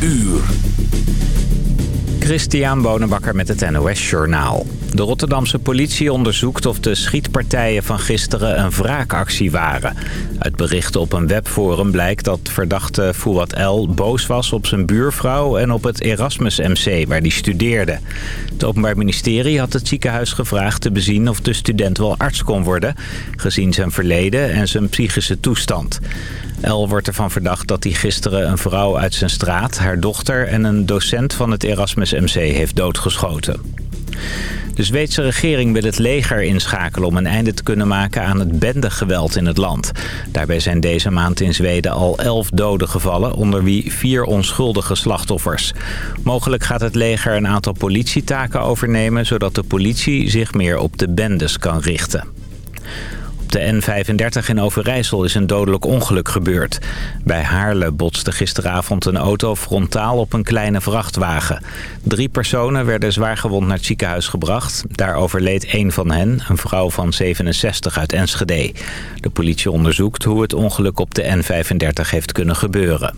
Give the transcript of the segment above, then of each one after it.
uur. Christian Bonenbakker met het NOS Journaal. De Rotterdamse politie onderzoekt of de schietpartijen van gisteren een wraakactie waren. Uit berichten op een webforum blijkt dat verdachte Fouad El boos was op zijn buurvrouw en op het Erasmus MC waar die studeerde. Het Openbaar Ministerie had het ziekenhuis gevraagd te bezien of de student wel arts kon worden, gezien zijn verleden en zijn psychische toestand. El wordt ervan verdacht dat hij gisteren een vrouw uit zijn straat, haar dochter en een docent van het Erasmus MC heeft doodgeschoten. De Zweedse regering wil het leger inschakelen om een einde te kunnen maken aan het bendegeweld in het land. Daarbij zijn deze maand in Zweden al elf doden gevallen, onder wie vier onschuldige slachtoffers. Mogelijk gaat het leger een aantal politietaken overnemen, zodat de politie zich meer op de bendes kan richten. Op de N35 in Overijssel is een dodelijk ongeluk gebeurd. Bij Haarle botste gisteravond een auto frontaal op een kleine vrachtwagen. Drie personen werden zwaargewond naar het ziekenhuis gebracht. Daar overleed één van hen, een vrouw van 67 uit Enschede. De politie onderzoekt hoe het ongeluk op de N35 heeft kunnen gebeuren.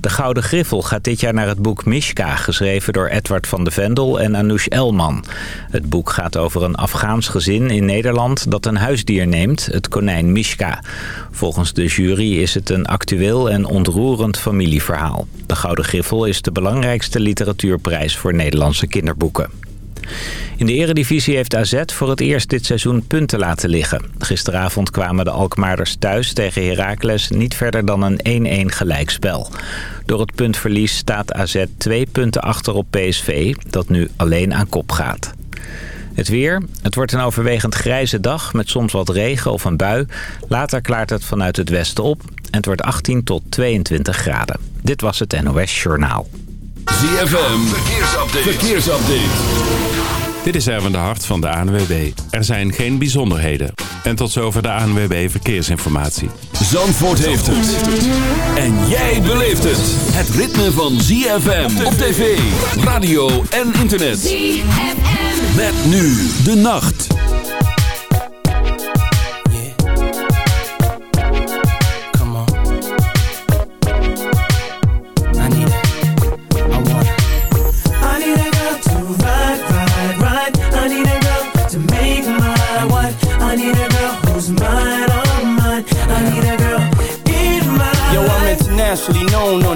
De Gouden Griffel gaat dit jaar naar het boek Mishka, geschreven door Edward van de Vendel en Anoush Elman. Het boek gaat over een Afghaans gezin in Nederland dat een huisdier neemt, het konijn Mishka. Volgens de jury is het een actueel en ontroerend familieverhaal. De Gouden Griffel is de belangrijkste literatuurprijs voor Nederlandse kinderboeken. In de eredivisie heeft AZ voor het eerst dit seizoen punten laten liggen. Gisteravond kwamen de Alkmaarders thuis tegen Heracles niet verder dan een 1-1 gelijkspel. Door het puntverlies staat AZ twee punten achter op PSV, dat nu alleen aan kop gaat. Het weer. Het wordt een overwegend grijze dag met soms wat regen of een bui. Later klaart het vanuit het westen op en het wordt 18 tot 22 graden. Dit was het NOS Journaal. ZFM. Verkeersupdate. Verkeersupdate. Dit is Erwin de Hart van de ANWB. Er zijn geen bijzonderheden. En tot zover de ANWB Verkeersinformatie. Zandvoort heeft het. En jij beleeft het. Het ritme van ZFM op tv, radio en internet. ZFM. Met nu de nacht.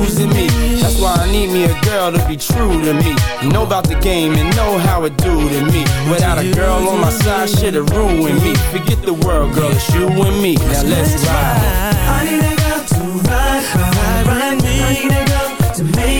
abusing me. That's why I need me a girl to be true to me. Know about the game and know how it do to me. Without a girl on my side, shit'll ruin me. Forget the world, girl, it's you and me. Now let's ride. I need a girl to ride, ride, ride me. I need a girl to make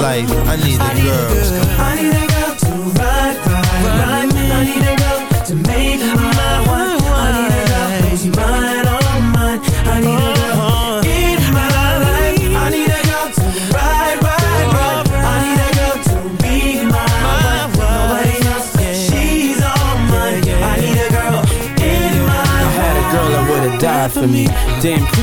life. I need a girl. I need a girl to ride, ride, ride. I need a girl to make my wife. I need a girl who's mine, all mine. I need a girl in my life. I need a girl to ride, ride, ride. I need a girl to be my. Nobody else, she's all mine. I need a girl in my life. I had a girl that would've died for me. Didn't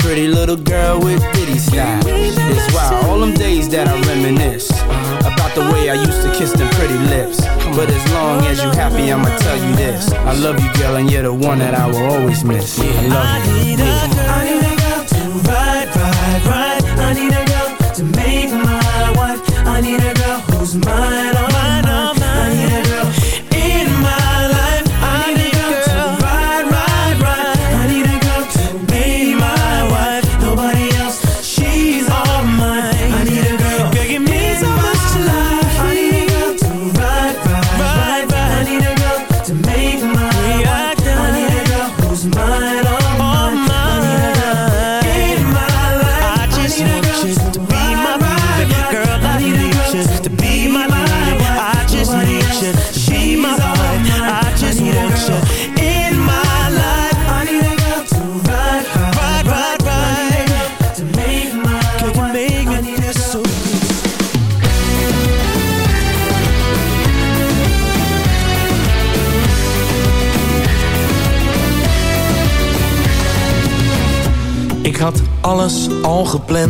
pretty little girl with ditty style. It's wild, all them days that I reminisce about the way I used to kiss them pretty lips. But as long as you happy, I'ma tell you this: I love you, girl, and you're the one that I will always miss. I love you.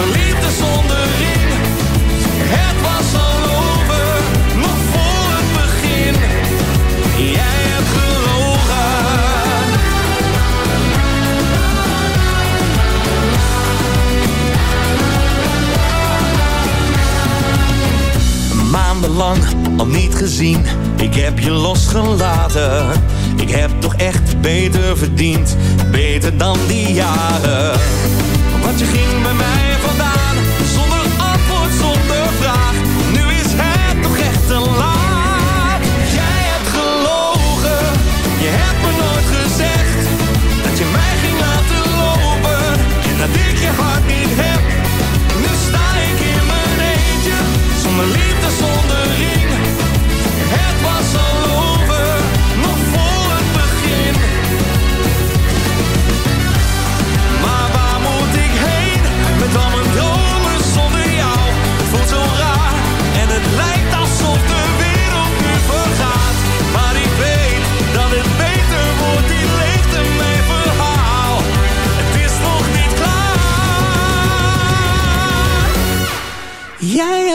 zonder liefde, zonder ring. Het was al over, nog voor het begin. Jij hebt gelogen. Maandenlang al niet gezien, ik heb je losgelaten. Ik heb toch echt beter verdiend, beter dan die jaren. Want je ging bij mij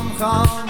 omgaan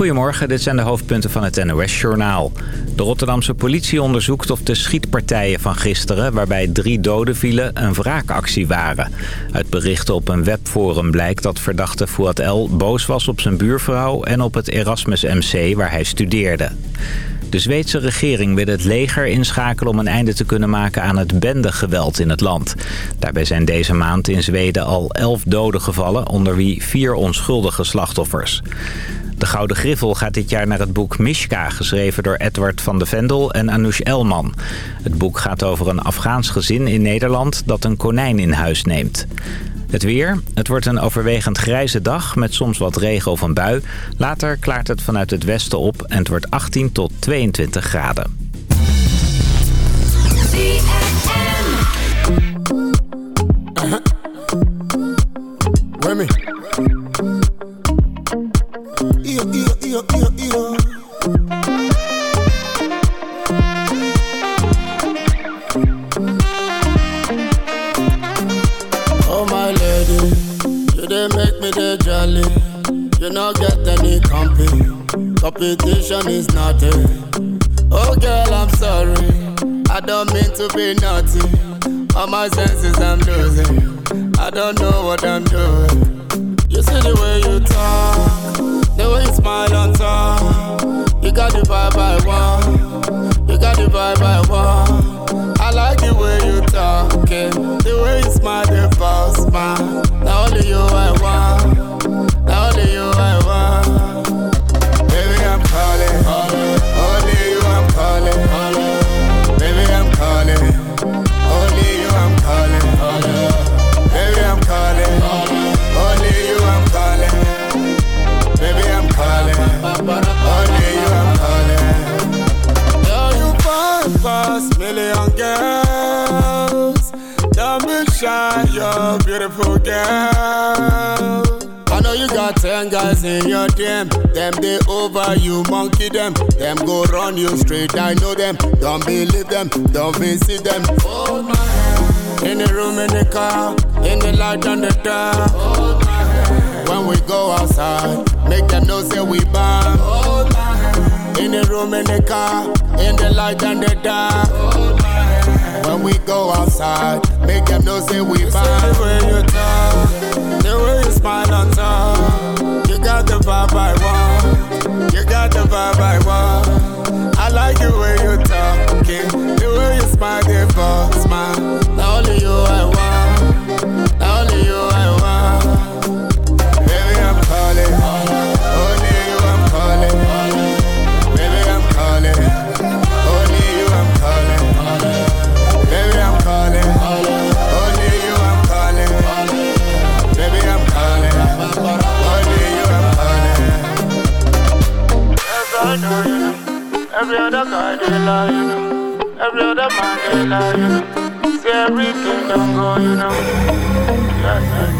Goedemorgen, dit zijn de hoofdpunten van het NOS-journaal. De Rotterdamse politie onderzoekt of de schietpartijen van gisteren... waarbij drie doden vielen, een wraakactie waren. Uit berichten op een webforum blijkt dat verdachte Fouad El... boos was op zijn buurvrouw en op het Erasmus MC waar hij studeerde. De Zweedse regering wil het leger inschakelen om een einde te kunnen maken aan het bendegeweld in het land. Daarbij zijn deze maand in Zweden al elf doden gevallen, onder wie vier onschuldige slachtoffers. De Gouden Griffel gaat dit jaar naar het boek Mishka, geschreven door Edward van de Vendel en Anoush Elman. Het boek gaat over een Afghaans gezin in Nederland dat een konijn in huis neemt. Het weer. Het wordt een overwegend grijze dag met soms wat regen of een bui. Later klaart het vanuit het westen op en het wordt 18 tot 22 graden. Iyo, iyo, iyo. Oh my lady, you dey make me dey jolly. You no get any company. Competition is nothing. Oh girl, I'm sorry. I don't mean to be naughty. All my senses I'm losing. I don't know what I'm doing. You see the way you talk, the smile on top. You got the vibe I want. You got the vibe I want. I like the way you talking, the way you smile, the boss man. Now only you I want. Over you, monkey them. Them go run you straight. I know them. Don't believe them. Don't visit them. Hold my hand. In the room, in the car, in the light on the dark. Hold my hand. When we go outside, make them know say we bomb. Hold my hand. In the room, in the car, in the light and the dark. Hold my hand. When we go outside, make them know say we bomb. The way you talk, the way you smile on top. You got the vibe I want. Got the vibe I want. I like the way you talking, the way you smile, boss smile. Now only you I want. Other guy they. Every other man they lie, you know. See everything don't go, you know. Yes, I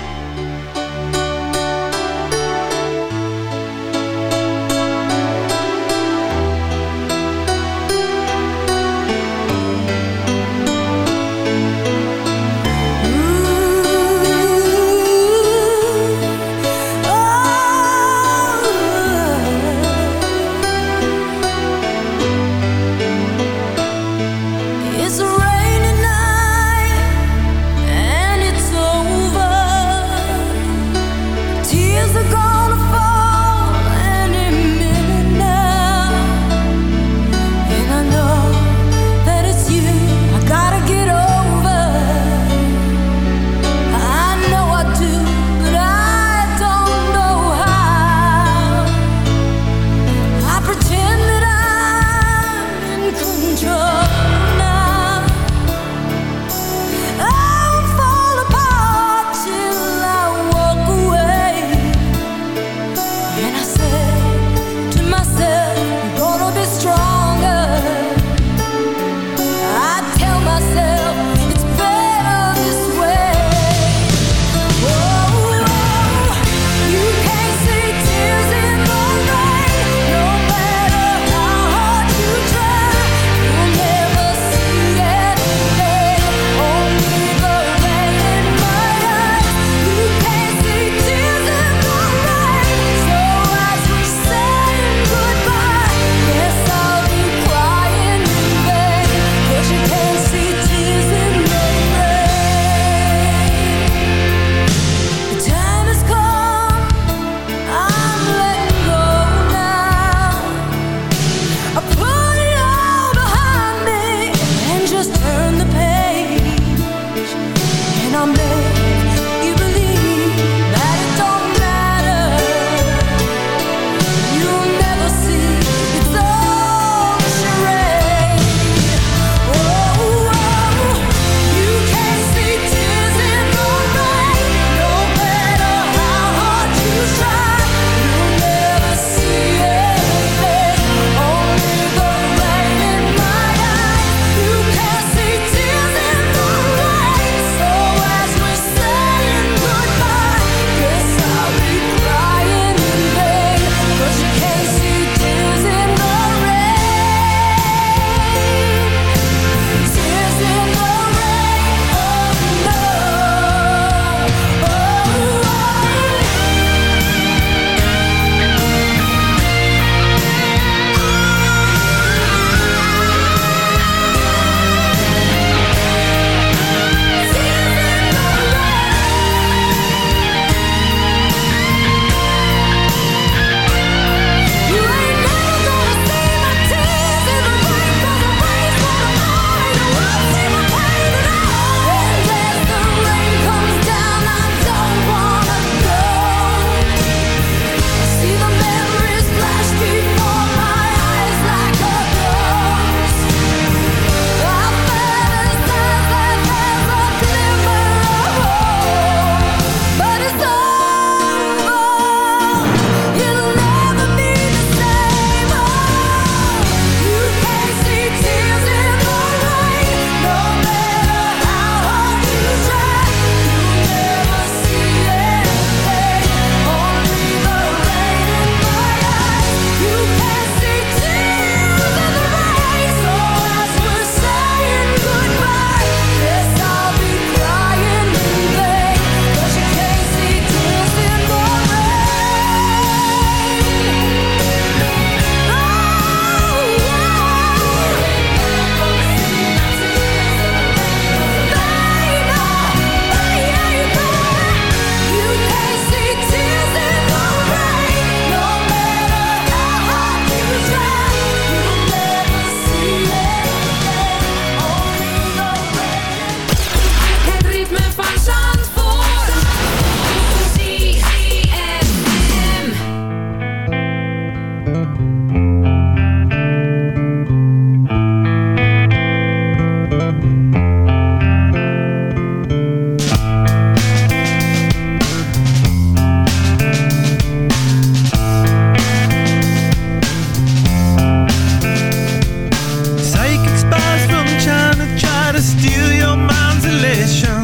mind's elation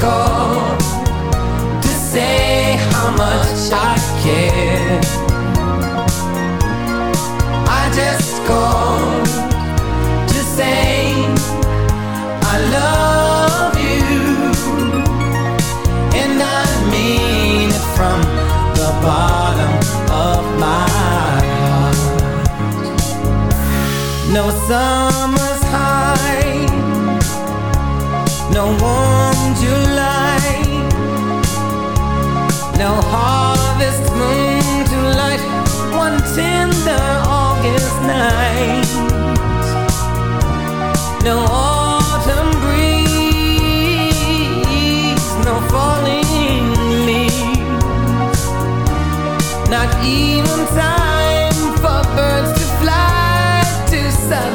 difficult to say how much I care. I just call to say I love you, and I mean it from the bottom of my heart. No, son.